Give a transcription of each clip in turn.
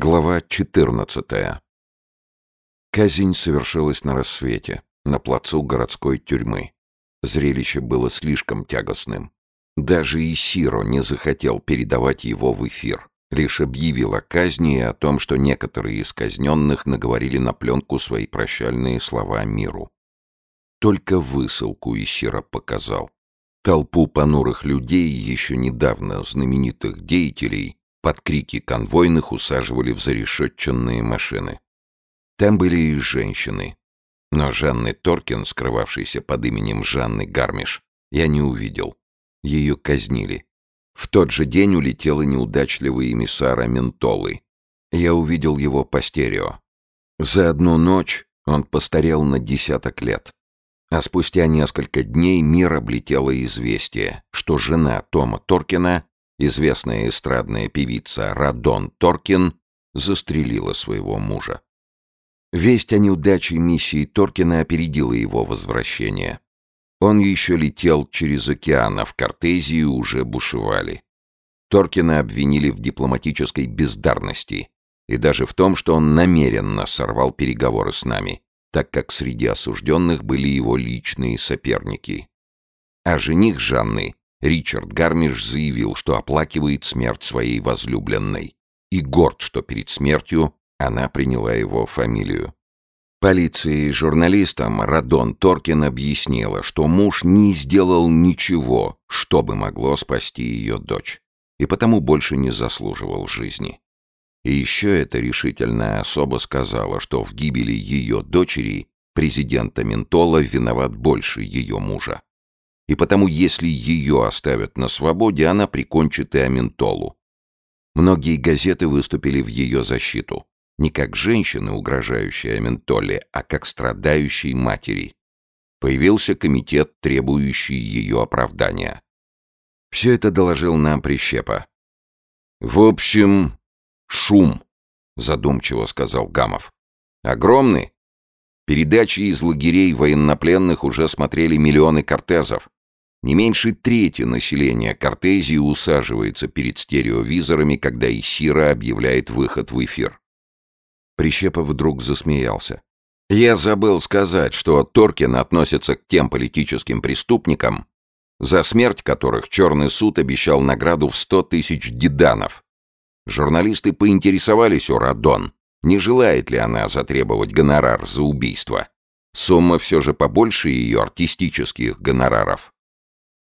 Глава 14. Казнь совершилась на рассвете, на плацу городской тюрьмы. Зрелище было слишком тягостным. Даже Исиро не захотел передавать его в эфир. Лишь объявил о казни и о том, что некоторые из казненных наговорили на пленку свои прощальные слова миру. Только высылку Исиро показал. Толпу понурых людей, еще недавно знаменитых деятелей, под крики конвойных усаживали в зарешетченные машины. Там были и женщины. Но Жанны Торкин, скрывавшейся под именем Жанны Гармиш, я не увидел. Ее казнили. В тот же день улетела неудачливый эмиссар Аментолы. Я увидел его по стерео. За одну ночь он постарел на десяток лет. А спустя несколько дней мир облетело известие, что жена Тома Торкина известная эстрадная певица Радон Торкин застрелила своего мужа. Весть о неудаче миссии Торкина опередила его возвращение. Он еще летел через океан, а в Кортезию уже бушевали. Торкина обвинили в дипломатической бездарности и даже в том, что он намеренно сорвал переговоры с нами, так как среди осужденных были его личные соперники. А жених Жанны Ричард Гармиш заявил, что оплакивает смерть своей возлюбленной, и горд, что перед смертью она приняла его фамилию. Полиции и журналистам Радон Торкин объяснила, что муж не сделал ничего, что бы могло спасти ее дочь, и потому больше не заслуживал жизни. И еще эта решительная особа сказала, что в гибели ее дочери президента Ментола виноват больше ее мужа и потому если ее оставят на свободе, она прикончит и Аментолу. Многие газеты выступили в ее защиту. Не как женщины, угрожающие Аментоле, а как страдающей матери. Появился комитет, требующий ее оправдания. Все это доложил нам Прищепа. «В общем, шум», — задумчиво сказал Гамов. «Огромный. Передачи из лагерей военнопленных уже смотрели миллионы кортезов. Не меньше трети населения Кортезии усаживается перед стереовизорами, когда Исира объявляет выход в эфир. Прищепов вдруг засмеялся. «Я забыл сказать, что Торкин относится к тем политическим преступникам, за смерть которых Черный суд обещал награду в сто тысяч деданов. Журналисты поинтересовались у Радон, не желает ли она затребовать гонорар за убийство. Сумма все же побольше ее артистических гонораров.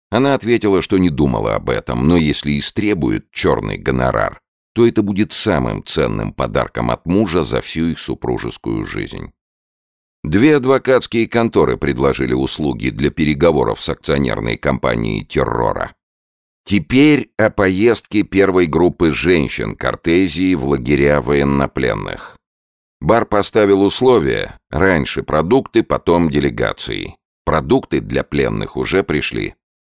Она ответила, что не думала об этом, но если истребует черный гонорар, то это будет самым ценным подарком от мужа за всю их супружескую жизнь. Две адвокатские конторы предложили услуги для переговоров с акционерной компанией террора. Теперь о поездке первой группы женщин Кортезии в лагеря военнопленных. Бар поставил условия: раньше продукты, потом делегации. Продукты для пленных уже пришли.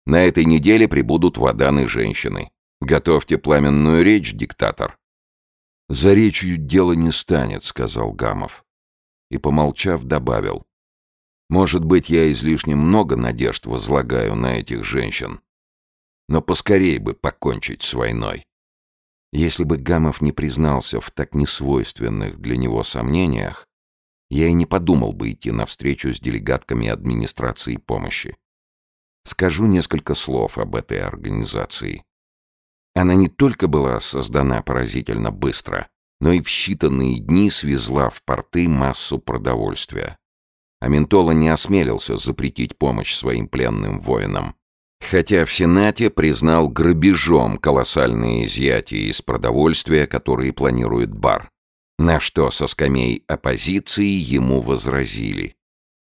На этой неделе прибудут воданы женщины. Готовьте пламенную речь, диктатор. За речью дело не станет, сказал Гамов. И, помолчав, добавил. Может быть, я излишне много надежд возлагаю на этих женщин. Но поскорей бы покончить с войной. Если бы Гамов не признался в так несвойственных для него сомнениях, я и не подумал бы идти навстречу с делегатками администрации помощи скажу несколько слов об этой организации. Она не только была создана поразительно быстро, но и в считанные дни свезла в порты массу продовольствия. Аментола не осмелился запретить помощь своим пленным воинам, хотя в Сенате признал грабежом колоссальные изъятия из продовольствия, которые планирует бар, на что со скамей оппозиции ему возразили.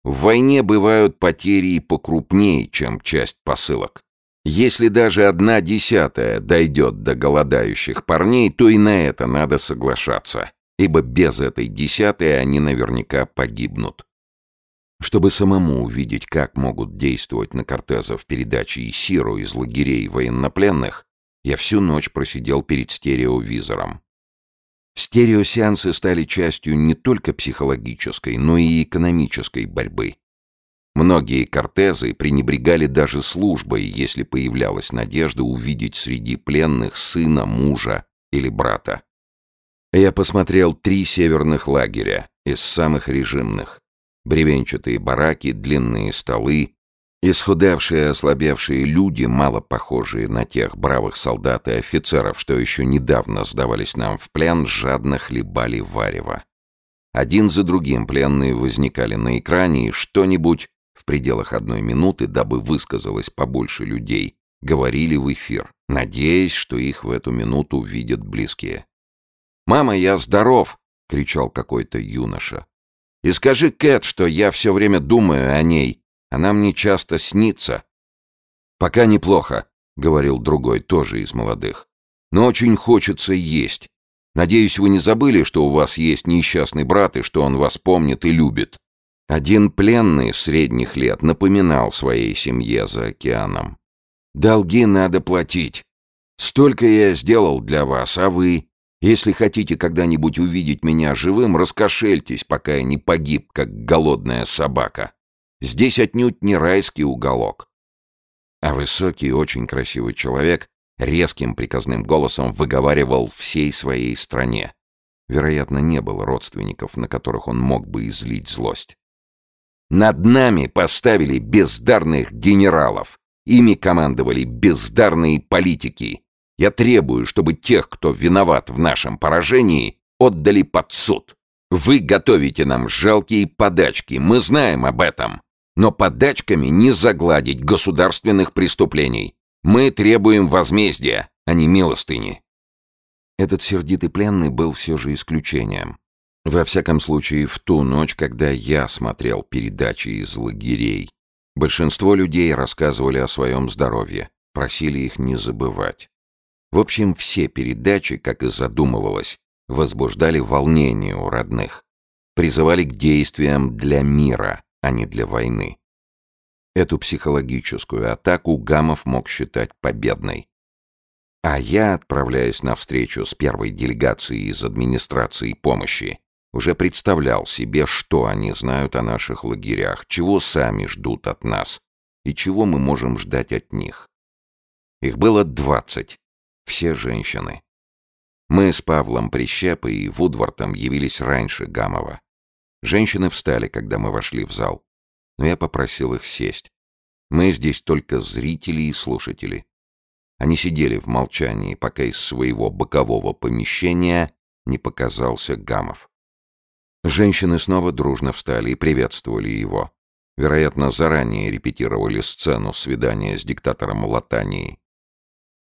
В войне бывают потери и покрупнее, чем часть посылок. Если даже одна десятая дойдет до голодающих парней, то и на это надо соглашаться, ибо без этой десятой они наверняка погибнут. Чтобы самому увидеть, как могут действовать на Кортезов передачи Исиру из лагерей военнопленных, я всю ночь просидел перед стереовизором. Стереосеансы стали частью не только психологической, но и экономической борьбы. Многие кортезы пренебрегали даже службой, если появлялась надежда увидеть среди пленных сына, мужа или брата. Я посмотрел три северных лагеря, из самых режимных. Бревенчатые бараки, длинные столы, исхудавшие ослабевшие люди, мало похожие на тех бравых солдат и офицеров, что еще недавно сдавались нам в плен, жадно хлебали варево. Один за другим пленные возникали на экране, и что-нибудь в пределах одной минуты, дабы высказалось побольше людей, говорили в эфир, надеясь, что их в эту минуту увидят близкие. «Мама, я здоров!» — кричал какой-то юноша. «И скажи Кэт, что я все время думаю о ней. Она мне часто снится». «Пока неплохо», — говорил другой, тоже из молодых. «Но очень хочется есть. Надеюсь, вы не забыли, что у вас есть несчастный брат и что он вас помнит и любит». Один пленный средних лет напоминал своей семье за океаном. «Долги надо платить. Столько я сделал для вас, а вы? Если хотите когда-нибудь увидеть меня живым, раскошельтесь, пока я не погиб, как голодная собака. Здесь отнюдь не райский уголок». А высокий, очень красивый человек резким приказным голосом выговаривал всей своей стране. Вероятно, не было родственников, на которых он мог бы излить злость. Над нами поставили бездарных генералов. Ими командовали бездарные политики. Я требую, чтобы тех, кто виноват в нашем поражении, отдали под суд. Вы готовите нам жалкие подачки, мы знаем об этом. Но подачками не загладить государственных преступлений. Мы требуем возмездия, а не милостыни. Этот сердитый пленный был все же исключением. Во всяком случае, в ту ночь, когда я смотрел передачи из лагерей, большинство людей рассказывали о своем здоровье, просили их не забывать. В общем, все передачи, как и задумывалось, возбуждали волнение у родных, призывали к действиям для мира, а не для войны. Эту психологическую атаку Гамов мог считать победной. А я, отправляясь на встречу с первой делегацией из администрации помощи, уже представлял себе, что они знают о наших лагерях, чего сами ждут от нас и чего мы можем ждать от них. Их было двадцать, все женщины. Мы с Павлом Прищепой и Вудвортом явились раньше Гамова. Женщины встали, когда мы вошли в зал, но я попросил их сесть. Мы здесь только зрители и слушатели. Они сидели в молчании, пока из своего бокового помещения не показался Гамов. Женщины снова дружно встали и приветствовали его. Вероятно, заранее репетировали сцену свидания с диктатором Латании.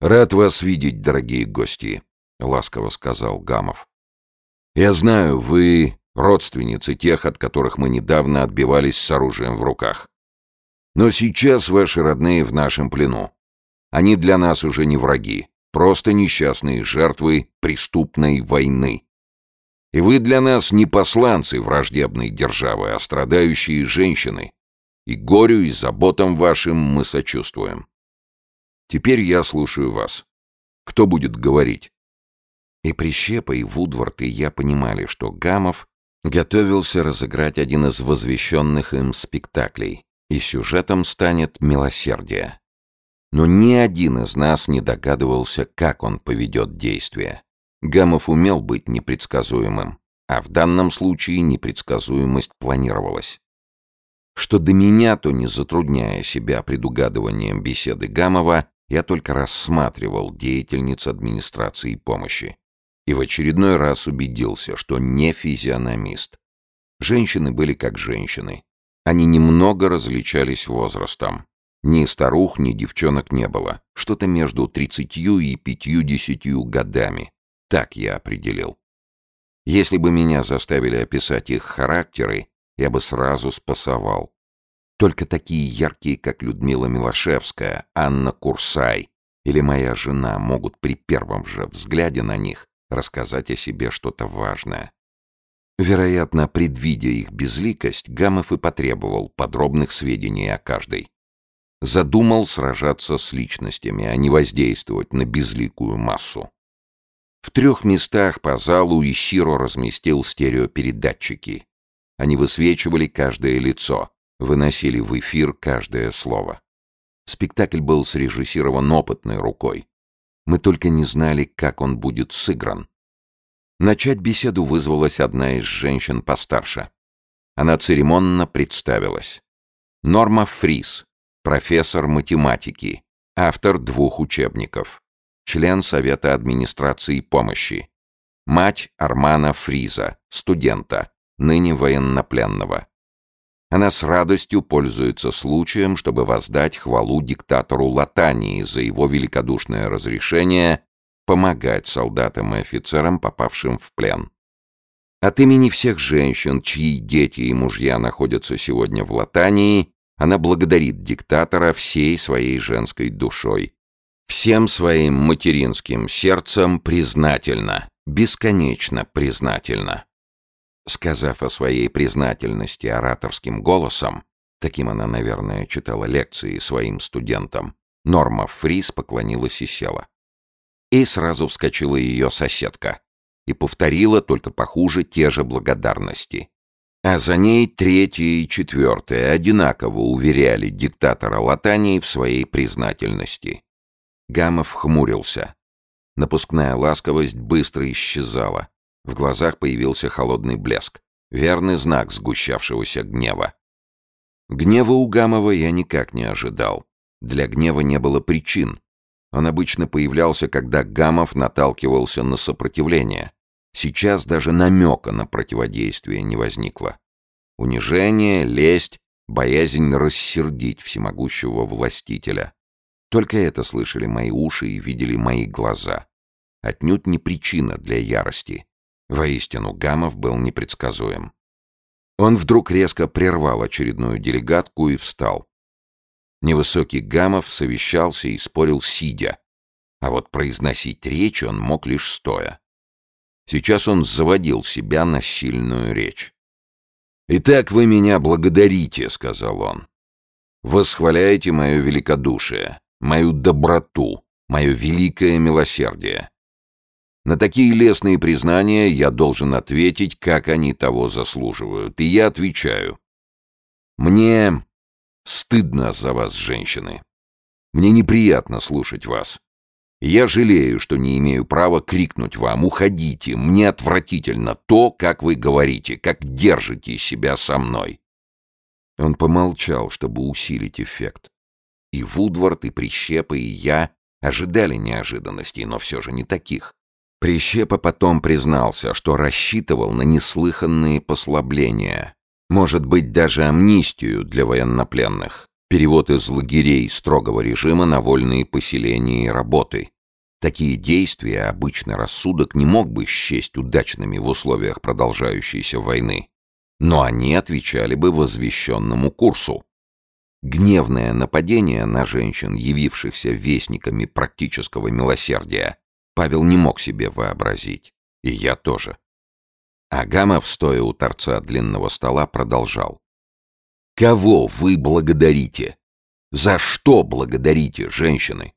«Рад вас видеть, дорогие гости», — ласково сказал Гамов. «Я знаю, вы родственницы тех, от которых мы недавно отбивались с оружием в руках. Но сейчас ваши родные в нашем плену. Они для нас уже не враги, просто несчастные жертвы преступной войны. И вы для нас не посланцы враждебной державы, а страдающие женщины. И горю, и заботам вашим мы сочувствуем. Теперь я слушаю вас. Кто будет говорить?» И Прищепа, и Вудвард, и я понимали, что Гамов готовился разыграть один из возвещенных им спектаклей, и сюжетом станет милосердие. Но ни один из нас не догадывался, как он поведет действие. Гамов умел быть непредсказуемым, а в данном случае непредсказуемость планировалась. Что до меня, то не затрудняя себя предугадыванием беседы Гамова, я только рассматривал деятельниц администрации помощи. И в очередной раз убедился, что не физиономист. Женщины были как женщины. Они немного различались возрастом. Ни старух, ни девчонок не было. Что-то между тридцатью и пятью-десятью годами. Так я определил. Если бы меня заставили описать их характеры, я бы сразу спасовал. Только такие яркие, как Людмила Милошевская, Анна Курсай или моя жена могут при первом же взгляде на них рассказать о себе что-то важное. Вероятно, предвидя их безликость, Гамов и потребовал подробных сведений о каждой. Задумал сражаться с личностями, а не воздействовать на безликую массу. В трех местах по залу Исиро разместил стереопередатчики. Они высвечивали каждое лицо, выносили в эфир каждое слово. Спектакль был срежиссирован опытной рукой. Мы только не знали, как он будет сыгран. Начать беседу вызвалась одна из женщин постарше. Она церемонно представилась. Норма Фрис, профессор математики, автор двух учебников, член Совета администрации помощи, мать Армана Фриза, студента, ныне военнопленного. Она с радостью пользуется случаем, чтобы воздать хвалу диктатору Латании за его великодушное разрешение помогать солдатам и офицерам, попавшим в плен. От имени всех женщин, чьи дети и мужья находятся сегодня в Латании, она благодарит диктатора всей своей женской душой. Всем своим материнским сердцем признательна, бесконечно признательна. Сказав о своей признательности ораторским голосом, таким она, наверное, читала лекции своим студентам, Норма Фрис поклонилась и села. И сразу вскочила ее соседка и повторила, только похуже, те же благодарности. А за ней третья и четвертая одинаково уверяли диктатора Латании в своей признательности. Гамов хмурился. Напускная ласковость быстро исчезала. В глазах появился холодный блеск. Верный знак сгущавшегося гнева. Гнева у Гамова я никак не ожидал. Для гнева не было причин. Он обычно появлялся, когда Гамов наталкивался на сопротивление. Сейчас даже намека на противодействие не возникло. Унижение, лесть, боязнь рассердить всемогущего властителя. Только это слышали мои уши и видели мои глаза. Отнюдь не причина для ярости. Воистину, Гамов был непредсказуем. Он вдруг резко прервал очередную делегатку и встал. Невысокий Гамов совещался и спорил сидя, а вот произносить речь он мог лишь стоя. Сейчас он заводил себя на сильную речь. «Итак, вы меня благодарите», — сказал он. «Восхваляете мое великодушие, мою доброту, мое великое милосердие. На такие лестные признания я должен ответить, как они того заслуживают, и я отвечаю. Мне Стыдно за вас, женщины. Мне неприятно слушать вас. Я жалею, что не имею права крикнуть вам «Уходите! Мне отвратительно то, как вы говорите, как держите себя со мной!» Он помолчал, чтобы усилить эффект. И Вудвард, и Прищепа, и я ожидали неожиданностей, но все же не таких. Прищепа потом признался, что рассчитывал на неслыханные послабления, может быть, даже амнистию для военнопленных. Перевод из лагерей строгого режима на вольные поселения и работы. Такие действия обычный рассудок не мог бы счесть удачными в условиях продолжающейся войны. Но они отвечали бы возвещенному курсу. Гневное нападение на женщин, явившихся вестниками практического милосердия, Павел не мог себе вообразить. И я тоже. Агамов, стоя у торца длинного стола, продолжал. «Кого вы благодарите? За что благодарите, женщины?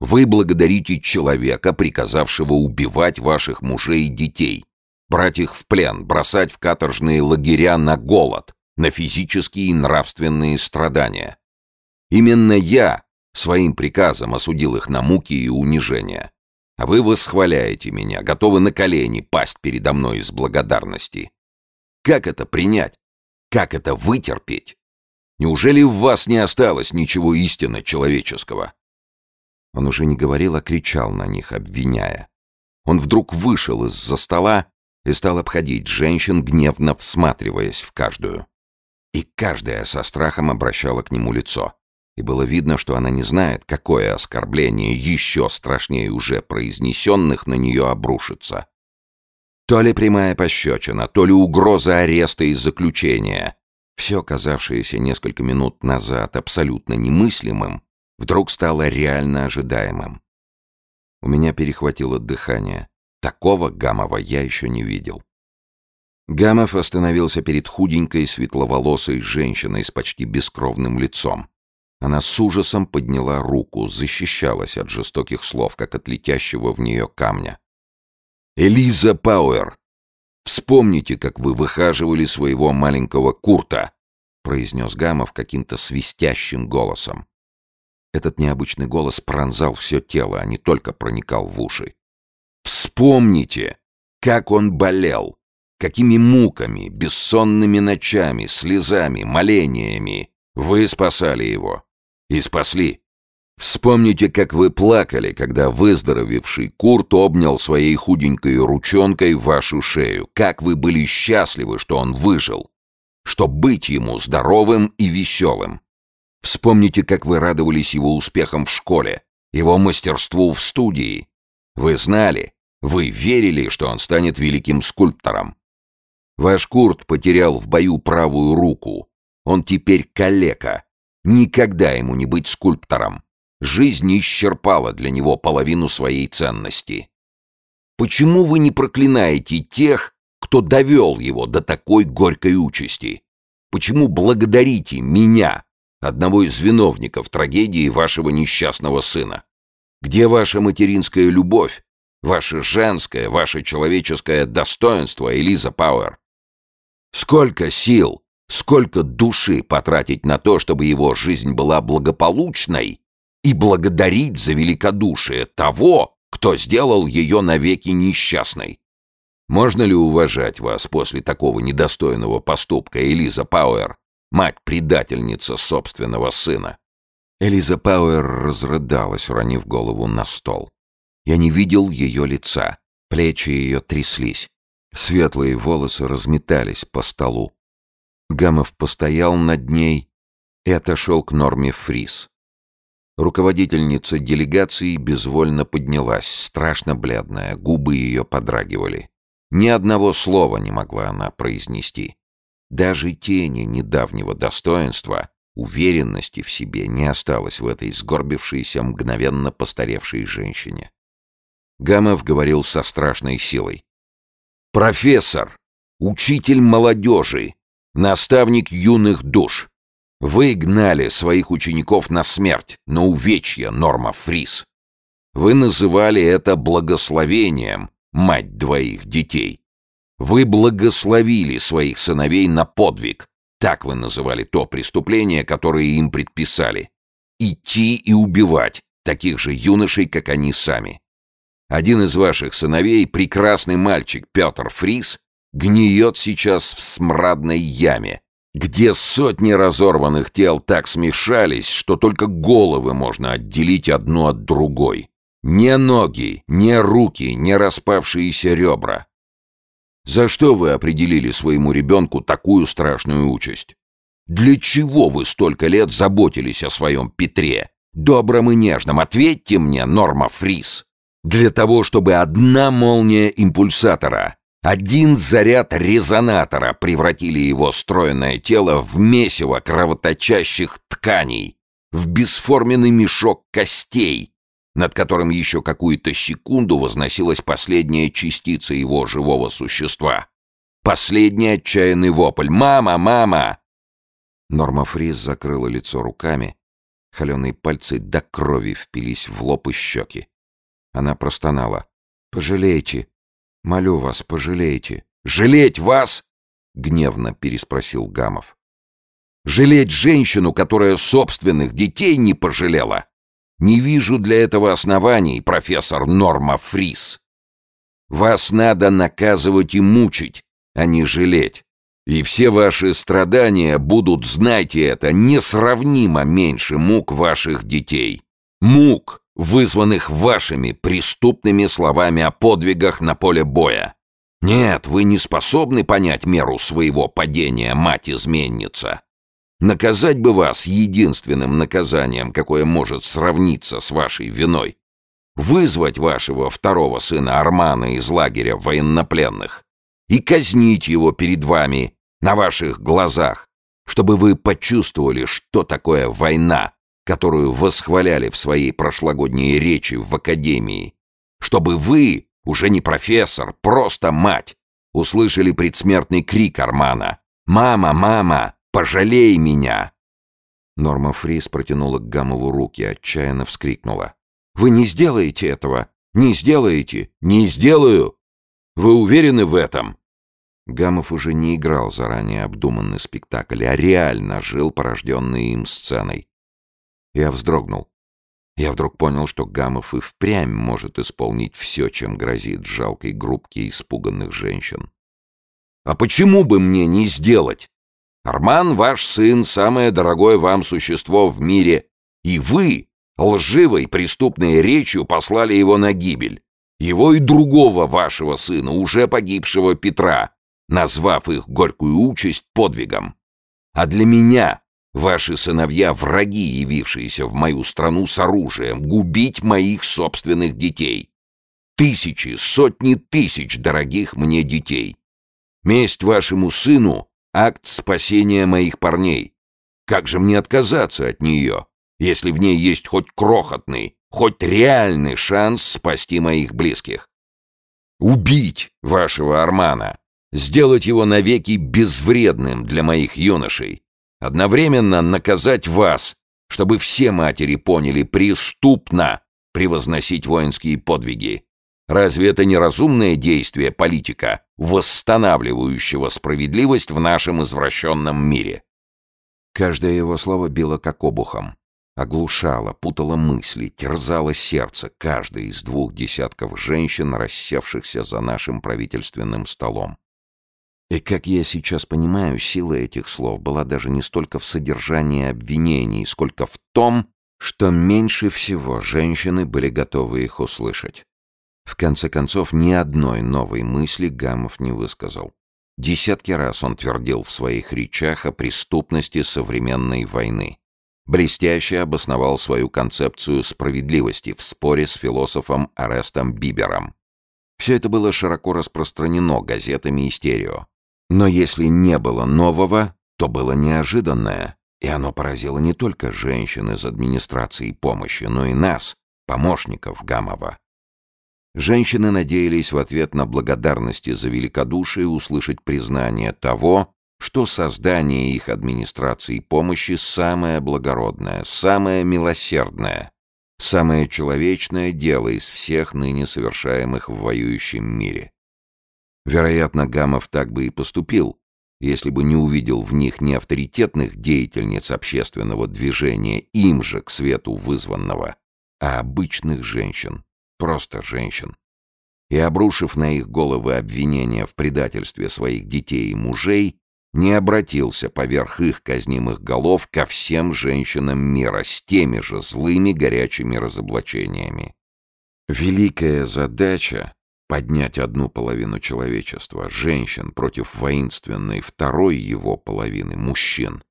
Вы благодарите человека, приказавшего убивать ваших мужей и детей, брать их в плен, бросать в каторжные лагеря на голод, на физические и нравственные страдания. Именно я своим приказом осудил их на муки и унижения. А вы восхваляете меня, готовы на колени пасть передо мной из благодарности. Как это принять? Как это вытерпеть? Неужели в вас не осталось ничего истинно человеческого?» Он уже не говорил, а кричал на них, обвиняя. Он вдруг вышел из-за стола и стал обходить женщин, гневно всматриваясь в каждую. И каждая со страхом обращала к нему лицо и было видно, что она не знает, какое оскорбление еще страшнее уже произнесенных на нее обрушится. То ли прямая пощечина, то ли угроза ареста и заключения. Все, казавшееся несколько минут назад абсолютно немыслимым, вдруг стало реально ожидаемым. У меня перехватило дыхание. Такого Гамова я еще не видел. Гамов остановился перед худенькой светловолосой женщиной с почти бескровным лицом. Она с ужасом подняла руку, защищалась от жестоких слов, как от летящего в нее камня. «Элиза Пауэр! Вспомните, как вы выхаживали своего маленького Курта!» произнес Гамов каким-то свистящим голосом. Этот необычный голос пронзал все тело, а не только проникал в уши. «Вспомните, Как он болел! Какими муками, бессонными ночами, слезами, молениями вы спасали его. И спасли. Вспомните, как вы плакали, когда выздоровевший Курт обнял своей худенькой ручонкой вашу шею. Как вы были счастливы, что он выжил. Что быть ему здоровым и веселым. Вспомните, как вы радовались его успехам в школе, его мастерству в студии. Вы знали, вы верили, что он станет великим скульптором. Ваш Курт потерял в бою правую руку. Он теперь калека. Никогда ему не быть скульптором. Жизнь исчерпала для него половину своей ценности. Почему вы не проклинаете тех, кто довел его до такой горькой участи? Почему благодарите меня, одного из виновников трагедии вашего несчастного сына? Где ваша материнская любовь, ваше женское, ваше человеческое достоинство, Элиза Пауэр? Сколько сил, сколько души потратить на то, чтобы его жизнь была благополучной, и благодарить за великодушие того, кто сделал ее навеки несчастной? Можно ли уважать вас после такого недостойного поступка, Элиза Пауэр, мать-предательница собственного сына?» Элиза Пауэр разрыдалась, уронив голову на стол. Я не видел ее лица, плечи ее тряслись. Светлые волосы разметались по столу. Гамов постоял над ней и отошел к Норме Фрис. Руководительница делегации безвольно поднялась, страшно бледная, губы ее подрагивали. Ни одного слова не могла она произнести. Даже тени недавнего достоинства, уверенности в себе не осталось в этой сгорбившейся, мгновенно постаревшей женщине. Гамов говорил со страшной силой. Профессор, учитель молодежи, наставник юных душ. Вы гнали своих учеников на смерть, на увечья, Норма Фрис. Вы называли это благословением, мать двоих детей. Вы благословили своих сыновей на подвиг. Так вы называли то преступление, которое им предписали. Идти и убивать таких же юношей, как они сами. Один из ваших сыновей, прекрасный мальчик Петр Фрис, гниет сейчас в смрадной яме, где сотни разорванных тел так смешались, что только головы можно отделить одну от другой. Не ноги, не руки, не распавшиеся ребра. За что вы определили своему ребенку такую страшную участь? Для чего вы столько лет заботились о своем Петре? Добром и нежном, ответьте мне, Норма Фрис. Для того, чтобы одна молния импульсатора, один заряд резонатора превратили его стройное тело в месиво кровоточащих тканей, в бесформенный мешок костей, над которым еще какую-то секунду возносилась последняя частица его живого существа. Последний отчаянный вопль «Мама! Мама!» Норма Фриз закрыла лицо руками. Холеные пальцы до крови впились в лоб и щеки. Она простонала. «Пожалейте! Молю вас, пожалейте!» «Жалеть вас?» — гневно переспросил Гамов. «Жалеть женщину, которая собственных детей не пожалела? Не вижу для этого оснований, профессор Норма Фрис. Вас надо наказывать и мучить, а не жалеть. И все ваши страдания будут, знайте это, несравнимо меньше мук ваших детей. Мук, вызванных вашими преступными словами о подвигах на поле боя. Нет, вы не способны понять меру своего падения, мать-изменница. Наказать бы вас единственным наказанием, какое может сравниться с вашей виной. Вызвать вашего второго сына Армана из лагеря военнопленных и казнить его перед вами на ваших глазах, чтобы вы почувствовали, что такое война, которую восхваляли в своей прошлогодней речи в академии, чтобы вы, уже не профессор, просто мать, услышали предсмертный крик Армана «Мама, мама, пожалей меня!» Норма Фрис протянула к Гамову руки, отчаянно вскрикнула. «Вы не сделаете этого! Не сделаете! Не сделаю! Вы уверены в этом?» Гамов уже не играл заранее обдуманный спектакль, а реально жил порожденной им сценой. Я вздрогнул. Я вдруг понял, что Гамов и впрямь может исполнить все, чем грозит жалкой группке испуганных женщин. «А почему бы мне не сделать? Арман, ваш сын, самое дорогое вам существо в мире, и вы, лживой преступной речью, послали его на гибель. Его и другого вашего сына, уже погибшего Петра, назвав их горькую участь подвигом. А для меня Ваши сыновья — враги, явившиеся в мою страну с оружием, губить моих собственных детей. Тысячи, сотни тысяч дорогих мне детей. Месть вашему сыну — акт спасения моих парней. Как же мне отказаться от нее, если в ней есть хоть крохотный, хоть реальный шанс спасти моих близких? Убить вашего Армана, сделать его навеки безвредным для моих юношей, Одновременно наказать вас, чтобы все матери поняли преступно превозносить воинские подвиги. Разве это не разумное действие политика, восстанавливающего справедливость в нашем извращенном мире? Каждое его слово било как обухом. Оглушало, путало мысли, терзало сердце каждой из двух десятков женщин, рассевшихся за нашим правительственным столом. И, как я сейчас понимаю, сила этих слов была даже не столько в содержании обвинений, сколько в том, что меньше всего женщины были готовы их услышать. В конце концов, ни одной новой мысли Гамов не высказал. Десятки раз он твердил в своих речах о преступности современной войны. Блестяще обосновал свою концепцию справедливости в споре с философом Арестом Бибером. Все это было широко распространено газетами и стерео. Но если не было нового, то было неожиданное, и оно поразило не только женщин из администрации помощи, но и нас, помощников Гамова. Женщины надеялись в ответ на благодарности за великодушие услышать признание того, что создание их администрации помощи самое благородное, самое милосердное, самое человечное дело из всех ныне совершаемых в воюющем мире. Вероятно, Гамов так бы и поступил, если бы не увидел в них не авторитетных деятельниц общественного движения, им же к свету вызванного, а обычных женщин, просто женщин. И, обрушив на их головы обвинения в предательстве своих детей и мужей, не обратился поверх их казнимых голов ко всем женщинам мира с теми же злыми горячими разоблачениями. Великая задача поднять одну половину человечества, женщин, против воинственной второй его половины, мужчин,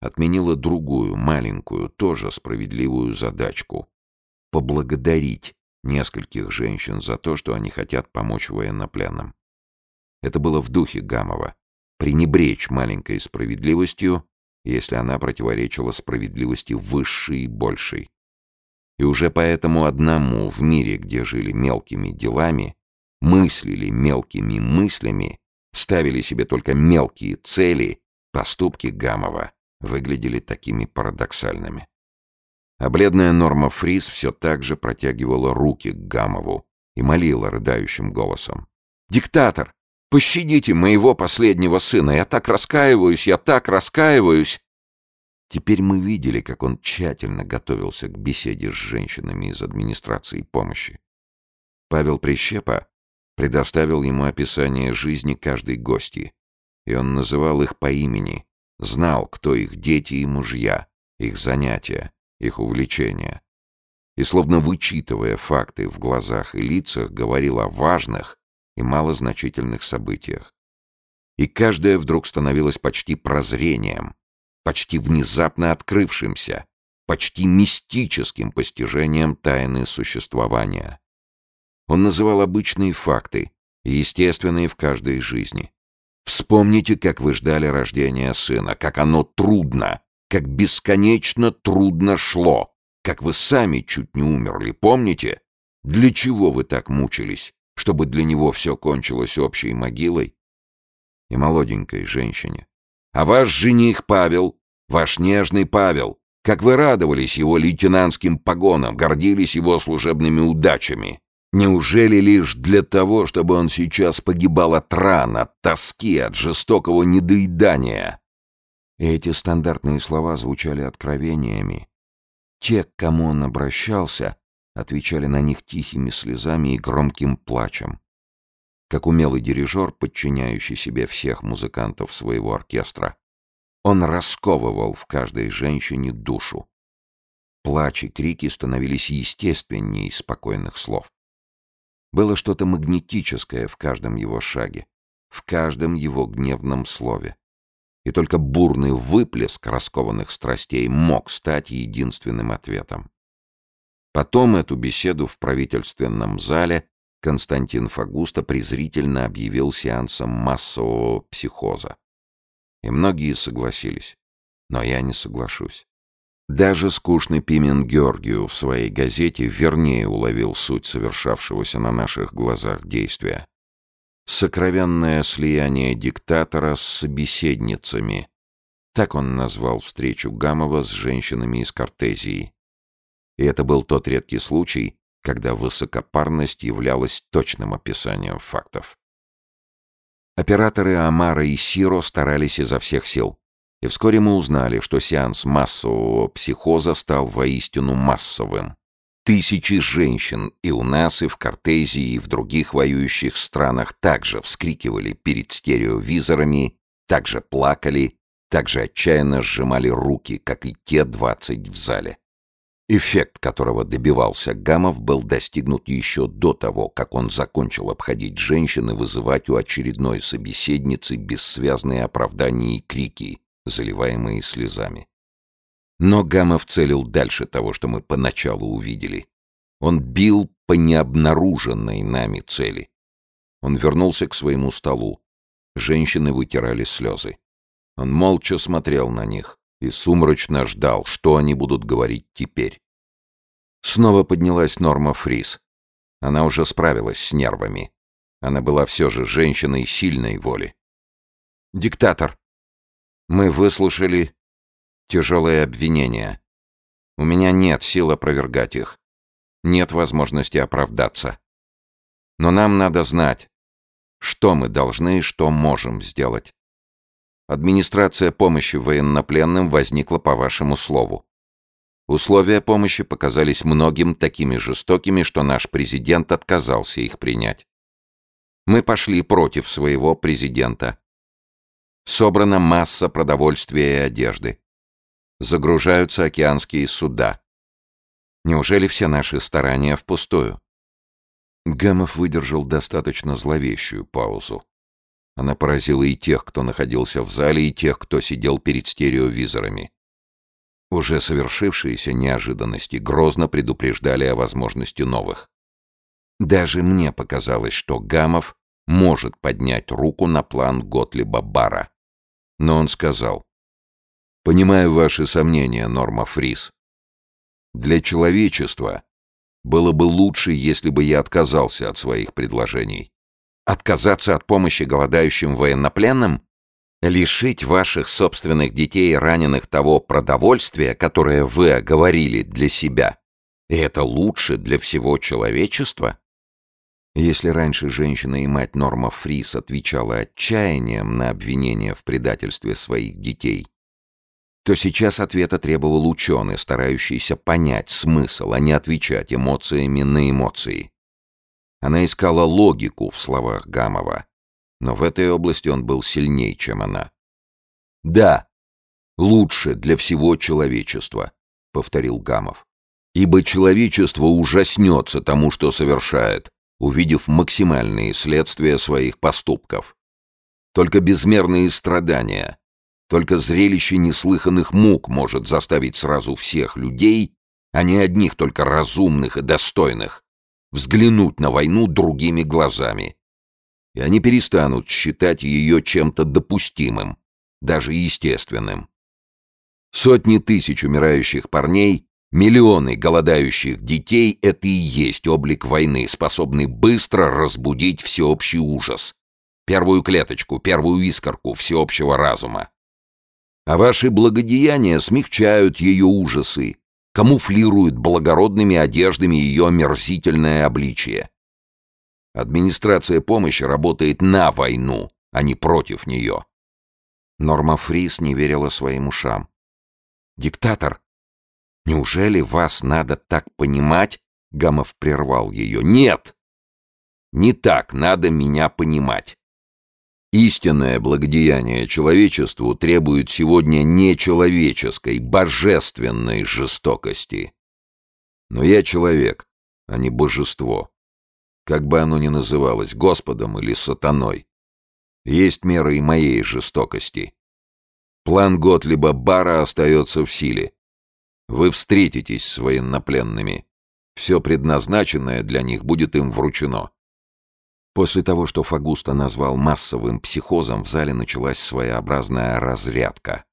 отменила другую, маленькую, тоже справедливую задачку — поблагодарить нескольких женщин за то, что они хотят помочь военнопленным. Это было в духе Гамова — пренебречь маленькой справедливостью, если она противоречила справедливости высшей и большей. И уже поэтому одному в мире, где жили мелкими делами, мыслили мелкими мыслями, ставили себе только мелкие цели, поступки Гамова выглядели такими парадоксальными. А бледная Норма Фрис все так же протягивала руки к Гамову и молила рыдающим голосом. «Диктатор, пощадите моего последнего сына! Я так раскаиваюсь, я так раскаиваюсь!» Теперь мы видели, как он тщательно готовился к беседе с женщинами из администрации помощи. Павел Прищепа предоставил ему описание жизни каждой гости, и он называл их по имени, знал, кто их дети и мужья, их занятия, их увлечения. И, словно вычитывая факты в глазах и лицах, говорил о важных и малозначительных событиях. И каждое вдруг становилось почти прозрением, почти внезапно открывшимся, почти мистическим постижением тайны существования. Он называл обычные факты, естественные в каждой жизни. Вспомните, как вы ждали рождения сына, как оно трудно, как бесконечно трудно шло, как вы сами чуть не умерли, помните? Для чего вы так мучились? Чтобы для него все кончилось общей могилой? И молоденькой женщине. А ваш жених Павел, ваш нежный Павел, как вы радовались его лейтенантским погонам, гордились его служебными удачами. Неужели лишь для того, чтобы он сейчас погибал от ран, от тоски, от жестокого недоедания? эти стандартные слова звучали откровениями. те, к кому он обращался, отвечали на них тихими слезами и громким плачем. Как умелый дирижер, подчиняющий себе всех музыкантов своего оркестра, он расковывал в каждой женщине душу. Плач и крики становились естественнее спокойных слов. Было что-то магнетическое в каждом его шаге, в каждом его гневном слове. И только бурный выплеск раскованных страстей мог стать единственным ответом. Потом эту беседу в правительственном зале Константин Фагуста презрительно объявил сеансом массового психоза. И многие согласились. Но я не соглашусь. Даже скучный Пимен Георгию в своей газете вернее уловил суть совершавшегося на наших глазах действия. Сокровенное слияние диктатора с собеседницами. Так он назвал встречу Гамова с женщинами из Кортезии. И это был тот редкий случай, когда высокопарность являлась точным описанием фактов. Операторы Амара и Сиро старались изо всех сил. И вскоре мы узнали, что сеанс массового психоза стал воистину массовым. Тысячи женщин и у нас, и в Кортезии, и в других воюющих странах также вскрикивали перед стереовизорами, также плакали, также отчаянно сжимали руки, как и те двадцать в зале. Эффект, которого добивался Гамов, был достигнут еще до того, как он закончил обходить женщин и вызывать у очередной собеседницы бессвязные оправдания и крики, заливаемые слезами. Но Гамов целил дальше того, что мы поначалу увидели. Он бил по необнаруженной нами цели. Он вернулся к своему столу. Женщины вытирали слезы. Он молча смотрел на них и сумрачно ждал, что они будут говорить теперь. Снова поднялась Норма Фрис. Она уже справилась с нервами. Она была все же женщиной сильной воли. «Диктатор, мы выслушали тяжелые обвинения. У меня нет сил опровергать их. Нет возможности оправдаться. Но нам надо знать, что мы должны и что можем сделать. Администрация помощи военнопленным возникла по вашему слову. Условия помощи показались многим такими жестокими, что наш президент отказался их принять. Мы пошли против своего президента. Собрана масса продовольствия и одежды. Загружаются океанские суда. Неужели все наши старания впустую? Гамов выдержал достаточно зловещую паузу. Она поразила и тех, кто находился в зале, и тех, кто сидел перед стереовизорами. Уже совершившиеся неожиданности грозно предупреждали о возможности новых. Даже мне показалось, что Гамов может поднять руку на план Готлиба Бара. Но он сказал, «Понимаю ваши сомнения, Норма Фрис. Для человечества было бы лучше, если бы я отказался от своих предложений. Отказаться от помощи голодающим военнопленным? Лишить ваших собственных детей раненых того продовольствия, которое вы оговорили для себя? И это лучше для всего человечества? Если раньше женщина и мать Норма Фрис отвечала отчаянием на обвинения в предательстве своих детей, то сейчас ответа требовал ученый, старающийся понять смысл, а не отвечать эмоциями на эмоции. Она искала логику в словах Гамова, но в этой области он был сильнее, чем она. «Да, лучше для всего человечества», — повторил Гамов. «Ибо человечество ужаснется тому, что совершает, увидев максимальные следствия своих поступков. Только безмерные страдания, только зрелище неслыханных мук может заставить сразу всех людей, а не одних только разумных и достойных, взглянуть на войну другими глазами. И они перестанут считать ее чем-то допустимым, даже естественным. Сотни тысяч умирающих парней, миллионы голодающих детей — это и есть облик войны, способный быстро разбудить всеобщий ужас. Первую клеточку, первую искорку всеобщего разума. А ваши благодеяния смягчают ее ужасы, камуфлируют благородными одеждами ее омерзительное обличие. Администрация помощи работает на войну, а не против нее. Норма Фрис не верила своим ушам. «Диктатор, Неужели вас надо так понимать? Гамов прервал ее. Нет! Не так надо меня понимать. Истинное благодеяние человечеству требует сегодня не человеческой, божественной жестокости. Но я человек, а не божество. Как бы оно ни называлось, Господом или сатаной. Есть меры и моей жестокости. План Готлиба Бара остается в силе. Вы встретитесь с военнопленными. Все предназначенное для них будет им вручено. После того, что Фагуста назвал массовым психозом, в зале началась своеобразная разрядка.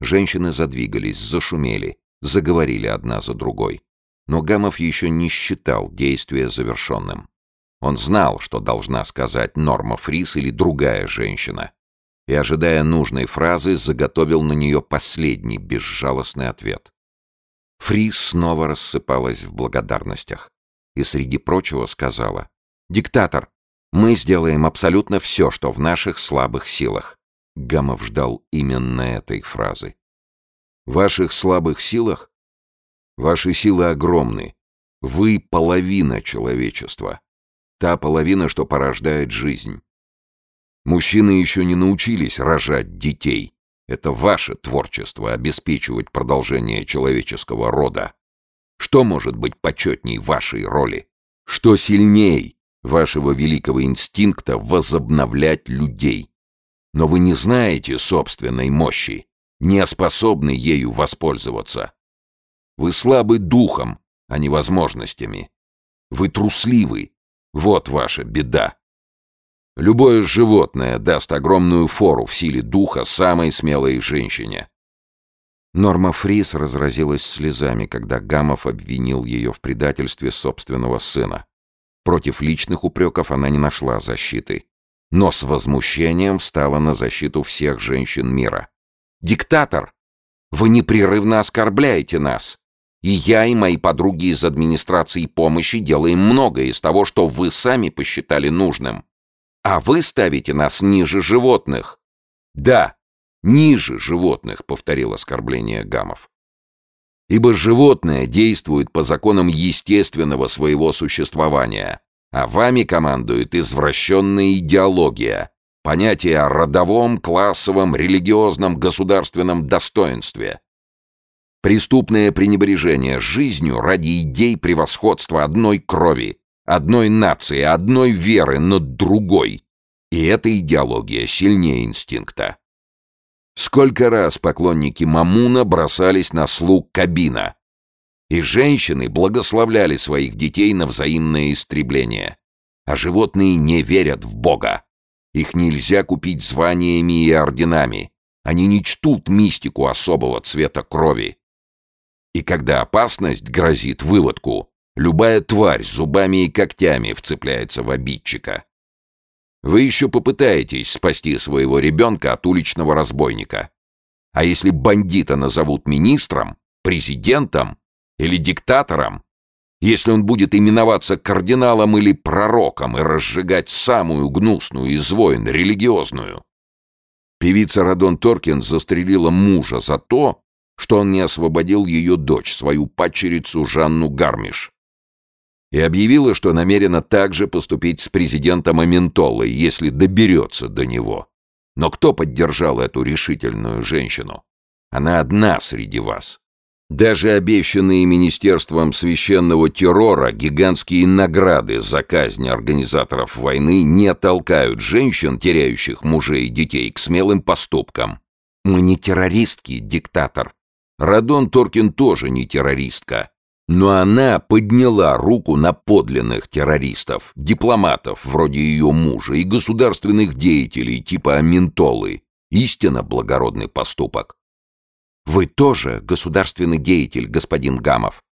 Женщины задвигались, зашумели, заговорили одна за другой. Но Гамов еще не считал действие завершенным. Он знал, что должна сказать Норма Фрис или другая женщина. И, ожидая нужной фразы, заготовил на нее последний безжалостный ответ. Фрис снова рассыпалась в благодарностях. И среди прочего сказала. «Диктатор, мы сделаем абсолютно все, что в наших слабых силах». Гамов ждал именно этой фразы. «Ваших слабых силах? Ваши силы огромны. Вы половина человечества. Та половина, что порождает жизнь. Мужчины еще не научились рожать детей. Это ваше творчество обеспечивать продолжение человеческого рода. Что может быть почетней вашей роли? Что сильней вашего великого инстинкта возобновлять людей? Но вы не знаете собственной мощи, не способны ею воспользоваться. Вы слабы духом, а не возможностями. Вы трусливы. Вот ваша беда. Любое животное даст огромную фору в силе духа самой смелой женщине. Норма Фрис разразилась слезами, когда Гамов обвинил ее в предательстве собственного сына. Против личных упреков она не нашла защиты, но с возмущением встала на защиту всех женщин мира. «Диктатор! Вы непрерывно оскорбляете нас! И я, и мои подруги из администрации помощи делаем многое из того, что вы сами посчитали нужным. А вы ставите нас ниже животных. Да, ниже животных, повторил оскорбление Гамов. Ибо животное действует по законам естественного своего существования, а вами командует извращенная идеология, понятие о родовом, классовом, религиозном, государственном достоинстве. Преступное пренебрежение жизнью ради идей превосходства одной крови, Одной нации, одной веры над другой. И эта идеология сильнее инстинкта. Сколько раз поклонники Мамуна бросались на слуг Кабина. И женщины благословляли своих детей на взаимное истребление. А животные не верят в Бога. Их нельзя купить званиями и орденами. Они не чтут мистику особого цвета крови. И когда опасность грозит выводку, Любая тварь зубами и когтями вцепляется в обидчика. Вы еще попытаетесь спасти своего ребенка от уличного разбойника. А если бандита назовут министром, президентом или диктатором, если он будет именоваться кардиналом или пророком и разжигать самую гнусную из войн, религиозную. Певица Радон Торкин застрелила мужа за то, что он не освободил ее дочь, свою падчерицу Жанну Гармиш и объявила, что намерена также поступить с президентом Аментолой, если доберется до него. Но кто поддержал эту решительную женщину? Она одна среди вас. Даже обещанные Министерством священного террора гигантские награды за казнь организаторов войны не толкают женщин, теряющих мужей и детей, к смелым поступкам. Мы не террористки, диктатор. Радон Торкин тоже не террористка. Но она подняла руку на подлинных террористов, дипломатов вроде ее мужа и государственных деятелей типа Аминтолы. Истинно благородный поступок. Вы тоже государственный деятель, господин Гамов.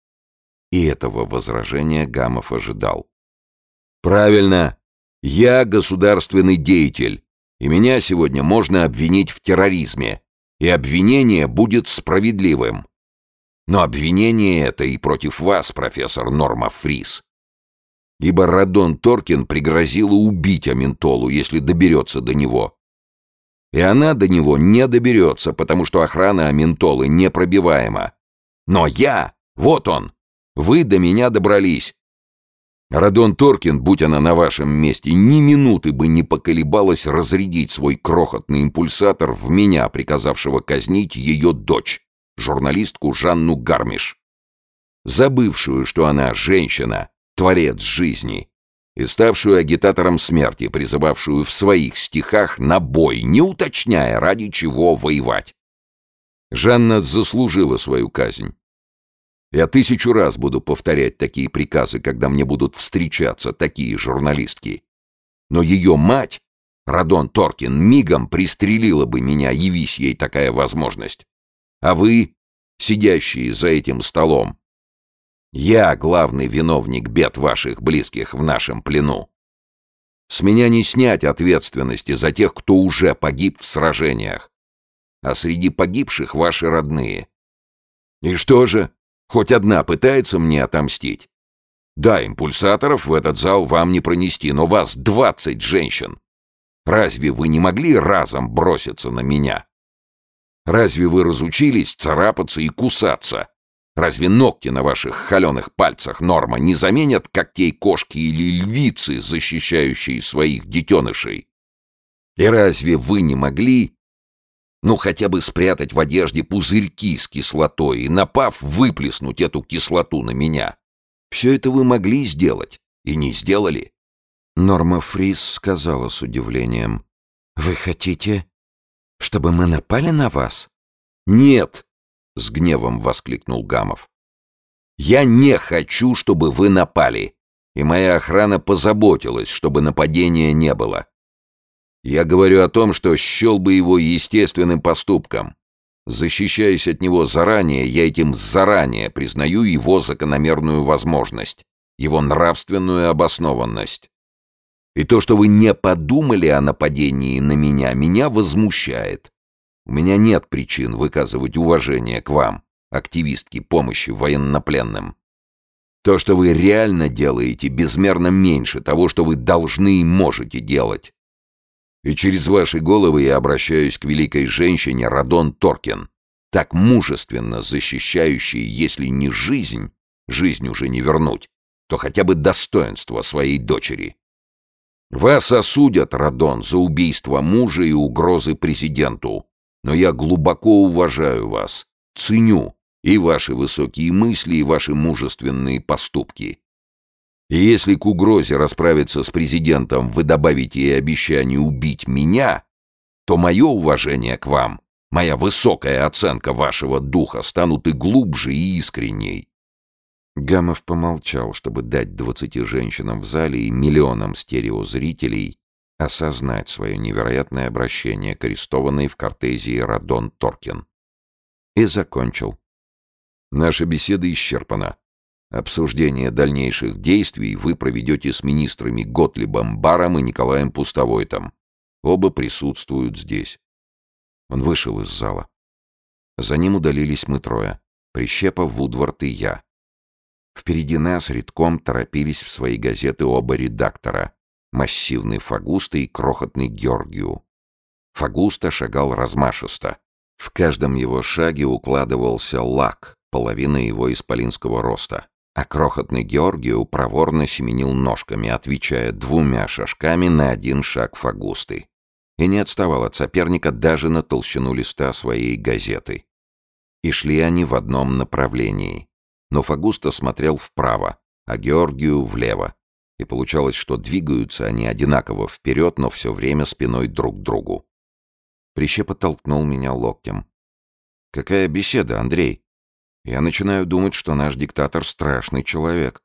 И этого возражения Гамов ожидал. Правильно. Я государственный деятель, и меня сегодня можно обвинить в терроризме, и обвинение будет справедливым. Но обвинение это и против вас, профессор Норма Фрис. Ибо Радон Торкин пригрозила убить Аментолу, если доберется до него. И она до него не доберется, потому что охрана Аментолы непробиваема. Но я, вот он, вы до меня добрались. Радон Торкин, будь она на вашем месте, ни минуты бы не поколебалась разрядить свой крохотный импульсатор в меня, приказавшего казнить ее дочь, журналистку Жанну Гармиш. Забывшую, что она женщина, творец жизни, и ставшую агитатором смерти, призывавшую в своих стихах на бой, не уточняя, ради чего воевать. Жанна заслужила свою казнь. Я тысячу раз буду повторять такие приказы, когда мне будут встречаться такие журналистки. Но ее мать, Радон Торкин, мигом пристрелила бы меня, явись ей такая возможность. А вы, сидящие за этим столом, я главный виновник бед ваших близких в нашем плену. С меня не снять ответственности за тех, кто уже погиб в сражениях. А среди погибших ваши родные. И что же? Хоть одна пытается мне отомстить. Да, импульсаторов в этот зал вам не пронести, но вас двадцать женщин. Разве вы не могли разом броситься на меня? Разве вы разучились царапаться и кусаться? Разве ногти на ваших холеных пальцах норма не заменят когтей кошки или львицы, защищающие своих детенышей? И разве вы не могли ну, хотя бы спрятать в одежде пузырьки с кислотой и, напав, выплеснуть эту кислоту на меня. Все это вы могли сделать и не сделали. Норма Фрис сказала с удивлением. «Вы хотите, чтобы мы напали на вас?» «Нет!» — с гневом воскликнул Гамов. «Я не хочу, чтобы вы напали, и моя охрана позаботилась, чтобы нападения не было. Я говорю о том, что счел бы его естественным поступком. Защищаясь от него заранее, я этим заранее признаю его закономерную возможность, его нравственную обоснованность. И то, что вы не подумали о нападении на меня, меня возмущает. У меня нет причин выказывать уважение к вам, активистки помощи военнопленным. То, что вы реально делаете, безмерно меньше того, что вы должны и можете делать. И через ваши головы я обращаюсь к великой женщине Радон Торкин, так мужественно защищающей, если не жизнь, жизнь уже не вернуть, то хотя бы достоинство своей дочери. Вас осудят, Радон, за убийство мужа и угрозы президенту, но я глубоко уважаю вас, ценю и ваши высокие мысли, и ваши мужественные поступки. И если к угрозе расправиться с президентом вы добавите и обещание убить меня, то мое уважение к вам, моя высокая оценка вашего духа станут и глубже, и искренней». Гамов помолчал, чтобы дать двадцати женщинам в зале и миллионам стереозрителей осознать свое невероятное обращение к арестованной в Кортезии Радон Торкин. И закончил. «Наша беседа исчерпана. Обсуждение дальнейших действий вы проведете с министрами Готлибом Баром и Николаем Пустовойтом. Оба присутствуют здесь. Он вышел из зала. За ним удалились мы трое. Прищепа, Вудвард и я. Впереди нас редком торопились в свои газеты оба редактора. Массивный Фагуста и крохотный Георгию. Фагуста шагал размашисто. В каждом его шаге укладывался лак, половина его исполинского роста а крохотный Георгию проворно семенил ножками, отвечая двумя шажками на один шаг Фагусты. И не отставал от соперника даже на толщину листа своей газеты. И шли они в одном направлении. Но Фагуста смотрел вправо, а Георгию влево. И получалось, что двигаются они одинаково вперед, но все время спиной друг к другу. Прищепа толкнул меня локтем. «Какая беседа, Андрей?» Я начинаю думать, что наш диктатор страшный человек.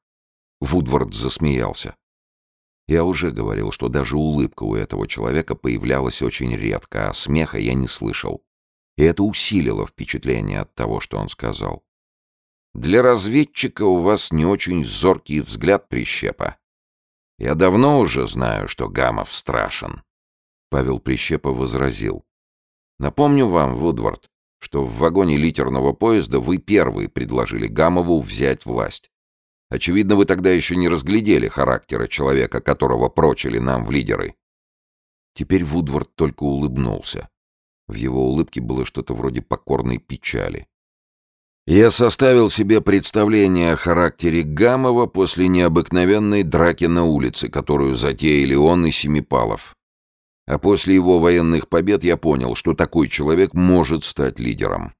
Вудвард засмеялся. Я уже говорил, что даже улыбка у этого человека появлялась очень редко, а смеха я не слышал. И это усилило впечатление от того, что он сказал. «Для разведчика у вас не очень зоркий взгляд, Прищепа. Я давно уже знаю, что Гамов страшен». Павел Прищепа возразил. «Напомню вам, Вудвард, что в вагоне литерного поезда вы первые предложили Гамову взять власть. Очевидно, вы тогда еще не разглядели характера человека, которого прочили нам в лидеры. Теперь Вудвард только улыбнулся. В его улыбке было что-то вроде покорной печали. Я составил себе представление о характере Гамова после необыкновенной драки на улице, которую затеяли он и Семипалов. А после его военных побед я понял, что такой человек может стать лидером.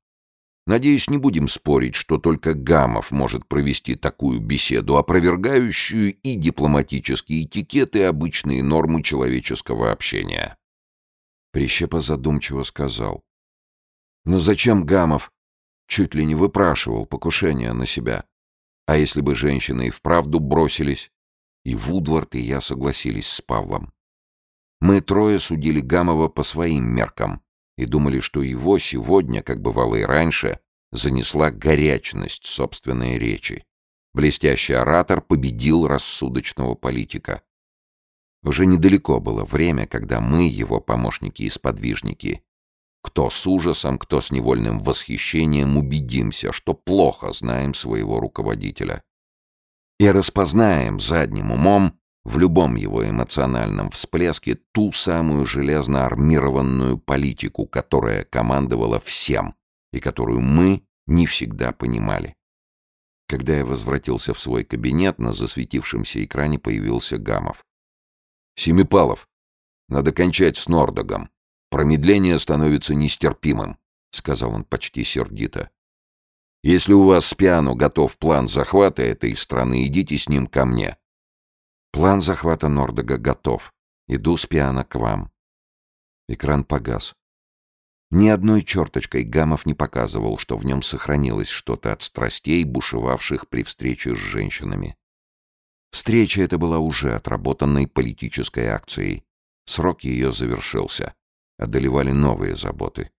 Надеюсь, не будем спорить, что только Гамов может провести такую беседу, опровергающую и дипломатические этикеты, и обычные нормы человеческого общения. Прищепа задумчиво сказал. «Но зачем Гамов Чуть ли не выпрашивал покушение на себя. А если бы женщины и вправду бросились? И Вудвард, и я согласились с Павлом. Мы трое судили Гамова по своим меркам и думали, что его сегодня, как бывало и раньше, занесла горячность собственной речи. Блестящий оратор победил рассудочного политика. Уже недалеко было время, когда мы, его помощники и сподвижники, кто с ужасом, кто с невольным восхищением убедимся, что плохо знаем своего руководителя. И распознаем задним умом в любом его эмоциональном всплеске ту самую железно-армированную политику, которая командовала всем и которую мы не всегда понимали. Когда я возвратился в свой кабинет, на засветившемся экране появился Гамов. «Семипалов, надо кончать с Нордогом. Промедление становится нестерпимым, — сказал он почти сердито. Если у вас с пиану готов план захвата этой страны, идите с ним ко мне. План захвата Нордога готов. Иду с пиано к вам. Экран погас. Ни одной черточкой Гамов не показывал, что в нем сохранилось что-то от страстей, бушевавших при встрече с женщинами. Встреча эта была уже отработанной политической акцией. Срок ее завершился одолевали новые заботы.